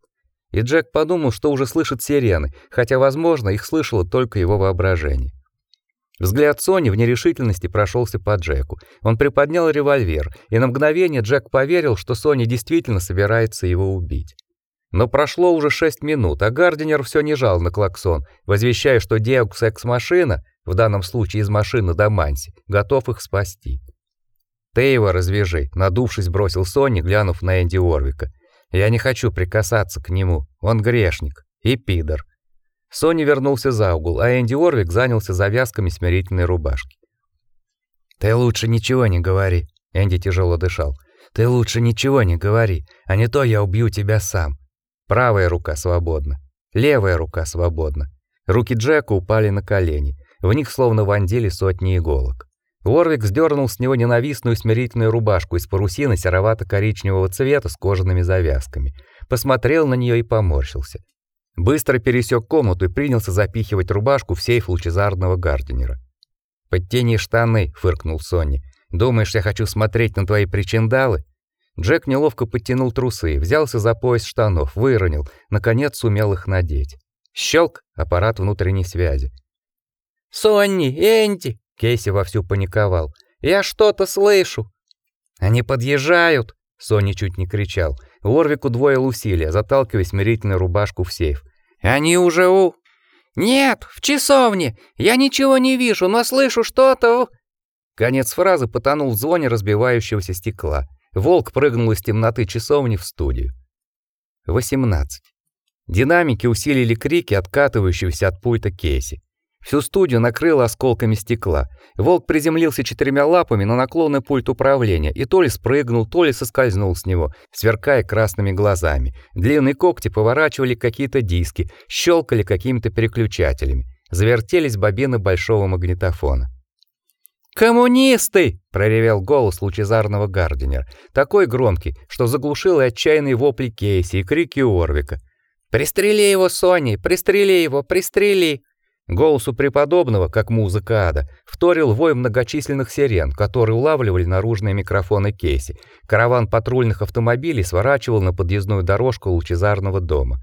И Джек подумал, что уже слышит сирены, хотя, возможно, их слышало только его воображение. Взгляд Сони в нерешительности прошелся по Джеку. Он приподнял револьвер, и на мгновение Джек поверил, что Сони действительно собирается его убить. Но прошло уже шесть минут, а Гардинер все не жал на клаксон, возвещая, что Деукс экс-машина, в данном случае из машины до Манси, готов их спасти. «Ты его развяжи», — надувшись, бросил Сони, глянув на Энди Орвика. «Я не хочу прикасаться к нему. Он грешник. И пидор». Сони вернулся за угол, а Энди Орвик занялся завязками смирительной рубашки. «Ты лучше ничего не говори», — Энди тяжело дышал. «Ты лучше ничего не говори, а не то я убью тебя сам. Правая рука свободна. Левая рука свободна. Руки Джека упали на колени. В них словно вонзили сотни иголок. Уорвик сдернул с него ненавистную смирительную рубашку из парусины серовато-коричневого цвета с кожаными завязками. Посмотрел на нее и поморщился. Быстро пересек комнату и принялся запихивать рубашку в сейф лучезарного гардинера. «Подтяни штаны», — фыркнул Сонни. «Думаешь, я хочу смотреть на твои причиндалы?» Джек неловко подтянул трусы, взялся за пояс штанов, выронил, наконец сумел их надеть. Щелк аппарат внутренней связи. «Сонни, Энди!» — Кейси вовсю паниковал. «Я что-то слышу!» «Они подъезжают!» — Сонни чуть не кричал. Уорвик удвоил усилия, заталкивая смирительную рубашку в сейф. «Они уже у...» «Нет, в часовне! Я ничего не вижу, но слышу что-то...» Конец фразы потонул в звоне разбивающегося стекла. Волк прыгнул из темноты часовни в студию. 18. Динамики усилили крики откатывающегося от пульта Кейси. Всю студию накрыло осколками стекла. Волк приземлился четырьмя лапами на наклонный пульт управления и то ли спрыгнул, то ли соскользнул с него, сверкая красными глазами. Длинные когти поворачивали какие-то диски, щелкали какими-то переключателями. Завертелись бобины большого магнитофона. «Коммунисты!» — проревел голос лучезарного Гардинера, такой громкий, что заглушил и отчаянные вопли Кейси и крики Орвика. «Пристрели его, Сони! Пристрели его! Пристрели!» Голосу преподобного, как музыка ада, вторил вой многочисленных сирен, которые улавливали наружные микрофоны Кейси. Караван патрульных автомобилей сворачивал на подъездную дорожку лучезарного дома.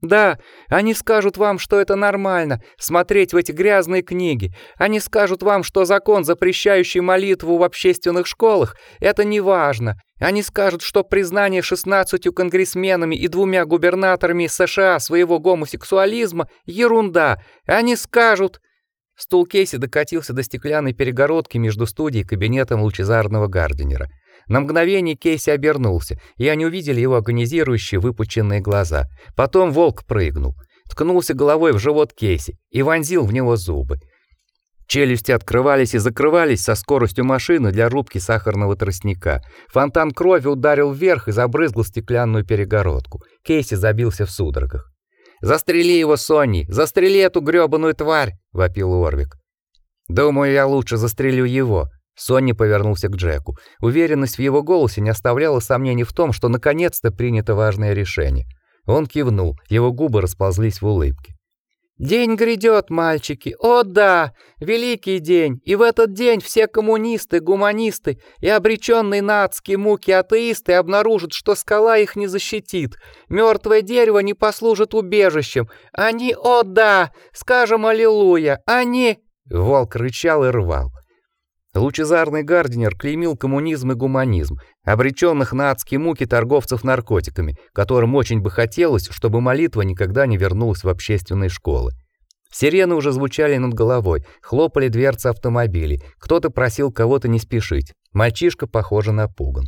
Да, они скажут вам, что это нормально смотреть в эти грязные книги. Они скажут вам, что закон, запрещающий молитву в общественных школах, это не важно. Они скажут, что признание 16 конгрессменами и двумя губернаторами США своего гомосексуализма ерунда. Они скажут Стул Кейси докатился до стеклянной перегородки между студией и кабинетом лучезарного Гардинера. На мгновение Кейси обернулся, и они увидели его агонизирующие выпученные глаза. Потом волк прыгнул, ткнулся головой в живот Кейси и вонзил в него зубы. Челюсти открывались и закрывались со скоростью машины для рубки сахарного тростника. Фонтан крови ударил вверх и забрызгал стеклянную перегородку. Кейси забился в судорогах. «Застрели его, Сонни! Застрели эту грёбаную тварь!» — вопил Орвик. «Думаю, я лучше застрелю его», Сонни повернулся к Джеку. Уверенность в его голосе не оставляла сомнений в том, что наконец-то принято важное решение. Он кивнул, его губы расползлись в улыбке. День грядет, мальчики. О да, великий день. И в этот день все коммунисты, гуманисты и обреченные на адские муки атеисты обнаружат, что скала их не защитит. Мертвое дерево не послужит убежищем. Они, о да, скажем аллилуйя. Они Волк рычал и рвал. Лучезарный Гардинер клеймил коммунизм и гуманизм, обреченных на адские муки торговцев наркотиками, которым очень бы хотелось, чтобы молитва никогда не вернулась в общественные школы. Сирены уже звучали над головой, хлопали дверцы автомобилей, кто-то просил кого-то не спешить. Мальчишка, похоже, напуган.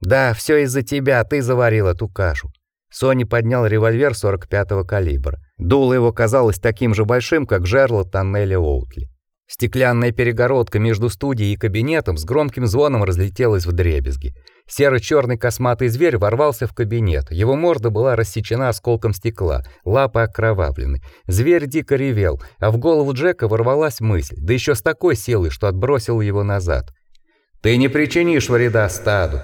«Да, все из-за тебя, ты заварил эту кашу». Сони поднял револьвер 45-го калибра. Дуло его казалось таким же большим, как жерло тоннеля Оутли. Стеклянная перегородка между студией и кабинетом с громким звоном разлетелась в дребезги. серо черный косматый зверь ворвался в кабинет. Его морда была рассечена осколком стекла, лапы окровавлены. Зверь дико ревел, а в голову Джека ворвалась мысль, да еще с такой силой, что отбросил его назад. «Ты не причинишь вреда стаду!»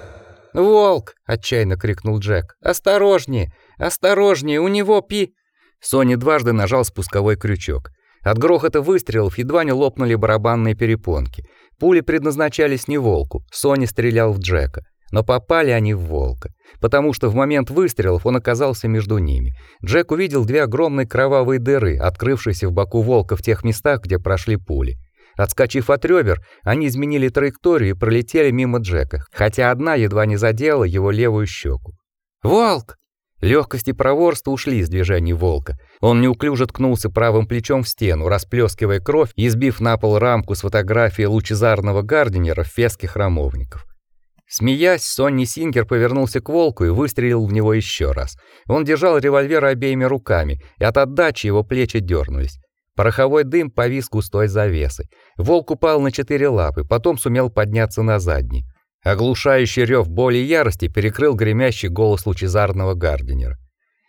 «Волк!» — отчаянно крикнул Джек. «Осторожнее! Осторожнее! У него пи...» Сони дважды нажал спусковой крючок. От грохота выстрелов едва не лопнули барабанные перепонки. Пули предназначались не волку, Сони стрелял в Джека. Но попали они в волка, потому что в момент выстрелов он оказался между ними. Джек увидел две огромные кровавые дыры, открывшиеся в боку волка в тех местах, где прошли пули. Отскочив от ребер, они изменили траекторию и пролетели мимо Джека, хотя одна едва не задела его левую щеку. «Волк!» Легкость и проворство ушли из движений волка. Он неуклюже ткнулся правым плечом в стену, расплескивая кровь и сбив на пол рамку с фотографией лучезарного Гардинера в феске храмовников. Смеясь, Сонни Сингер повернулся к волку и выстрелил в него еще раз. Он держал револьвер обеими руками, и от отдачи его плечи дернулись. Пороховой дым повис густой завесой. Волк упал на четыре лапы, потом сумел подняться на задний. Оглушающий рев боли и ярости перекрыл гремящий голос лучезарного Гардинера.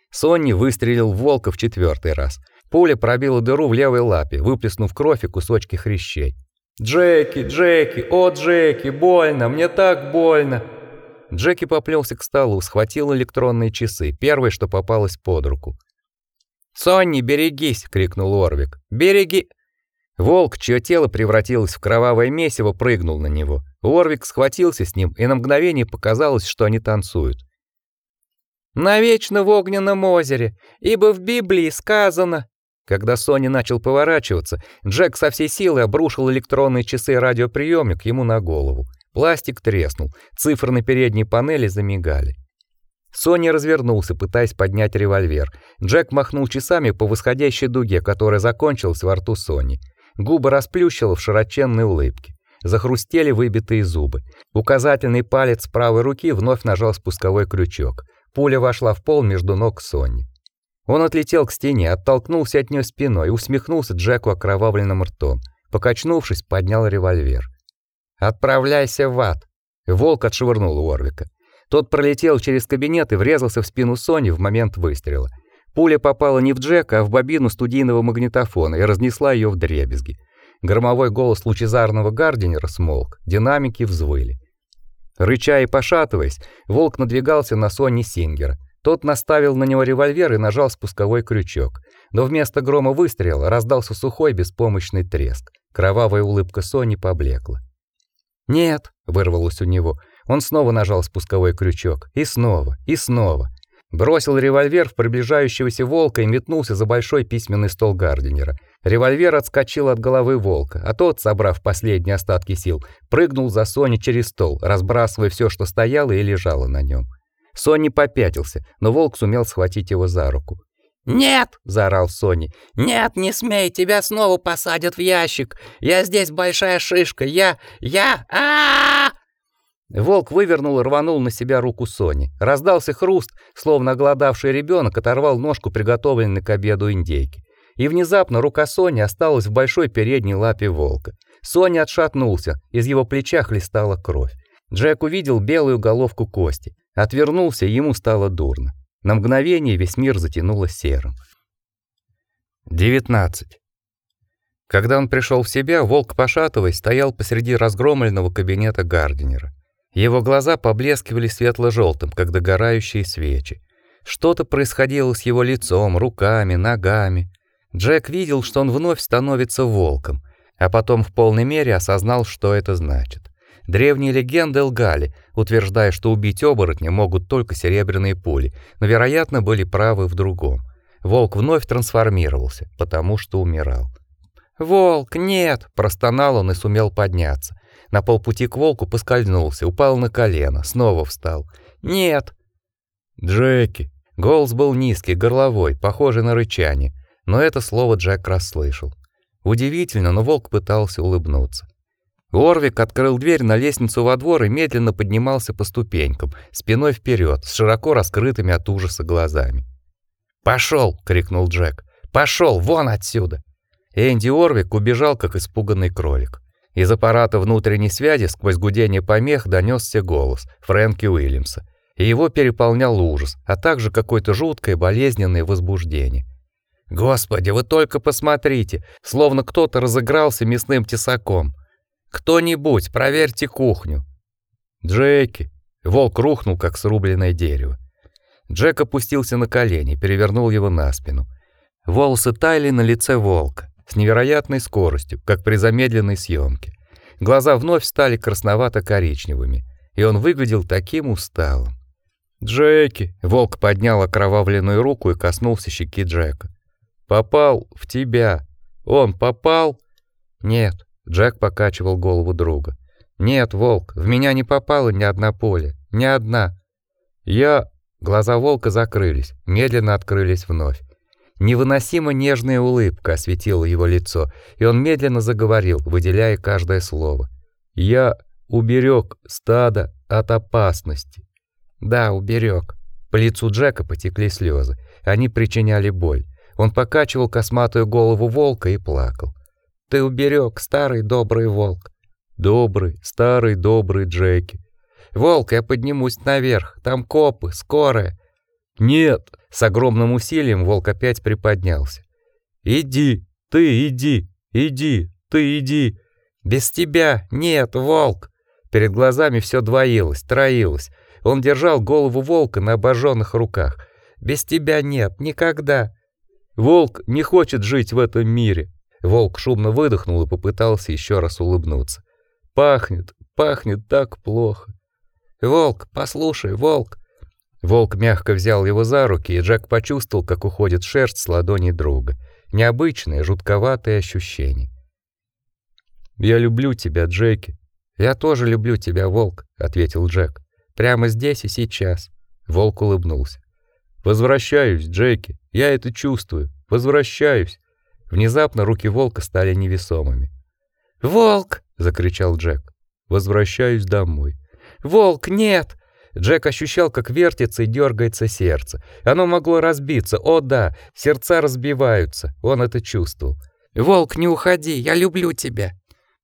Сонни выстрелил в волка в четвертый раз. Пуля пробила дыру в левой лапе, выплеснув кровь и кусочки хрящей. «Джеки, Джеки, о, Джеки, больно, мне так больно!» Джеки поплелся к столу, схватил электронные часы, первое, что попалось под руку. «Сонни, берегись!» — крикнул Орвик. «Береги!» Волк, чье тело превратилось в кровавое месиво, прыгнул на него. Орвик схватился с ним, и на мгновение показалось, что они танцуют. «Навечно в огненном озере, ибо в Библии сказано...» Когда Сони начал поворачиваться, Джек со всей силы обрушил электронные часы радиоприемник ему на голову. Пластик треснул, цифры на передней панели замигали. Сони развернулся, пытаясь поднять револьвер. Джек махнул часами по восходящей дуге, которая закончилась во рту Сони. Губы расплющило в широченной улыбке. Захрустели выбитые зубы. Указательный палец правой руки вновь нажал спусковой крючок. Пуля вошла в пол между ног Сони. Он отлетел к стене, оттолкнулся от нее спиной и усмехнулся Джеку окровавленным ртом. Покачнувшись, поднял револьвер. «Отправляйся в ад!» Волк отшвырнул Уорвика. Тот пролетел через кабинет и врезался в спину Сони в момент выстрела. Пуля попала не в Джека, а в бобину студийного магнитофона и разнесла ее в дребезги. Громовой голос лучезарного Гардинера смолк, динамики взвыли. Рыча и пошатываясь, волк надвигался на Сони Сингера. Тот наставил на него револьвер и нажал спусковой крючок. Но вместо грома выстрела раздался сухой беспомощный треск. Кровавая улыбка Сони поблекла. "Нет", вырвалось у него. Он снова нажал спусковой крючок, и снова, и снова. Бросил револьвер в приближающегося волка и метнулся за большой письменный стол Гардинера. Револьвер отскочил от головы волка, а тот, собрав последние остатки сил, прыгнул за Сони через стол, разбрасывая все, что стояло и лежало на нем. Сони попятился, но волк сумел схватить его за руку. «Нет!» — заорал Сони. «Нет, не смей, тебя снова посадят в ящик. Я здесь большая шишка, я... я... а, -а, -а Волк вывернул и рванул на себя руку Сони. Раздался хруст, словно оголодавший ребенок оторвал ножку приготовленной к обеду индейки. И внезапно рука Сони осталась в большой передней лапе волка. Соня отшатнулся, из его плеча хлестала кровь. Джек увидел белую головку кости. Отвернулся, ему стало дурно. На мгновение весь мир затянуло серым. 19. Когда он пришел в себя, волк, пошатываясь, стоял посреди разгромленного кабинета Гардинера. Его глаза поблескивали светло желтым как догорающие свечи. Что-то происходило с его лицом, руками, ногами. Джек видел, что он вновь становится волком, а потом в полной мере осознал, что это значит. Древние легенды лгали, утверждая, что убить оборотня могут только серебряные пули, но, вероятно, были правы в другом. Волк вновь трансформировался, потому что умирал. «Волк, нет!» – простонал он и сумел подняться. На полпути к волку поскользнулся, упал на колено, снова встал. «Нет!» «Джеки!» Голос был низкий, горловой, похожий на рычание, но это слово Джек расслышал. Удивительно, но волк пытался улыбнуться. Орвик открыл дверь на лестницу во двор и медленно поднимался по ступенькам, спиной вперед, с широко раскрытыми от ужаса глазами. «Пошел!» — крикнул Джек. «Пошел! Вон отсюда!» Энди Орвик убежал, как испуганный кролик. Из аппарата внутренней связи сквозь гудение помех донесся голос Фрэнки Уильямса, и его переполнял ужас, а также какое-то жуткое болезненное возбуждение. Господи, вы только посмотрите, словно кто-то разыгрался мясным тесаком. Кто-нибудь, проверьте кухню. Джеки, волк рухнул как срубленное дерево. Джек опустился на колени, перевернул его на спину. Волосы таяли на лице волка с невероятной скоростью, как при замедленной съемке. Глаза вновь стали красновато-коричневыми, и он выглядел таким усталым. «Джеки!» — волк поднял окровавленную руку и коснулся щеки Джека. «Попал в тебя. Он попал?» «Нет», — Джек покачивал голову друга. «Нет, волк, в меня не попала ни одна пуля. Ни одна. Я... Глаза волка закрылись, медленно открылись вновь. Невыносимо нежная улыбка осветила его лицо, и он медленно заговорил, выделяя каждое слово. Я уберег стадо от опасности. Да, уберег. По лицу Джека потекли слезы. Они причиняли боль. Он покачивал косматую голову волка и плакал. Ты уберег, старый добрый волк. Добрый, старый добрый Джеки. Волк, я поднимусь наверх. Там копы, скорая. Нет, с огромным усилием волк опять приподнялся. Иди, ты иди, иди, ты иди. Без тебя нет, волк. Перед глазами все двоилось, троилось. Он держал голову волка на обожженных руках. Без тебя нет, никогда. Волк не хочет жить в этом мире. Волк шумно выдохнул и попытался еще раз улыбнуться. Пахнет, пахнет так плохо. Волк, послушай, волк. Волк мягко взял его за руки, и Джек почувствовал, как уходит шерсть с ладони друга. Необычное, жутковатое ощущение. Я люблю тебя, Джеки. Я тоже люблю тебя, волк, ответил Джек. Прямо здесь и сейчас. Волк улыбнулся. Возвращаюсь, Джеки. Я это чувствую. Возвращаюсь. Внезапно руки волка стали невесомыми. "Волк!" закричал Джек. "Возвращаюсь домой". "Волк, нет!" Джек ощущал, как вертится и дергается сердце. Оно могло разбиться. О да, сердца разбиваются. Он это чувствовал. "Волк, не уходи, я люблю тебя".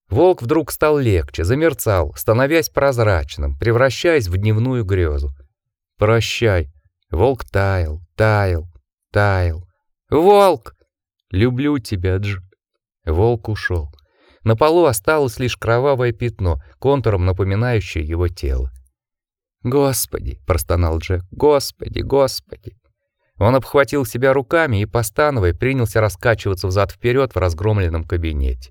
Волк вдруг стал легче, замерцал, становясь прозрачным, превращаясь в дневную грезу. "Прощай". Волк таял, таял, таял. "Волк!" Люблю тебя, Дж. Волк ушел. На полу осталось лишь кровавое пятно, контуром напоминающее его тело. Господи, простонал Джек. Господи, господи. Он обхватил себя руками и постановая принялся раскачиваться взад вперед в разгромленном кабинете.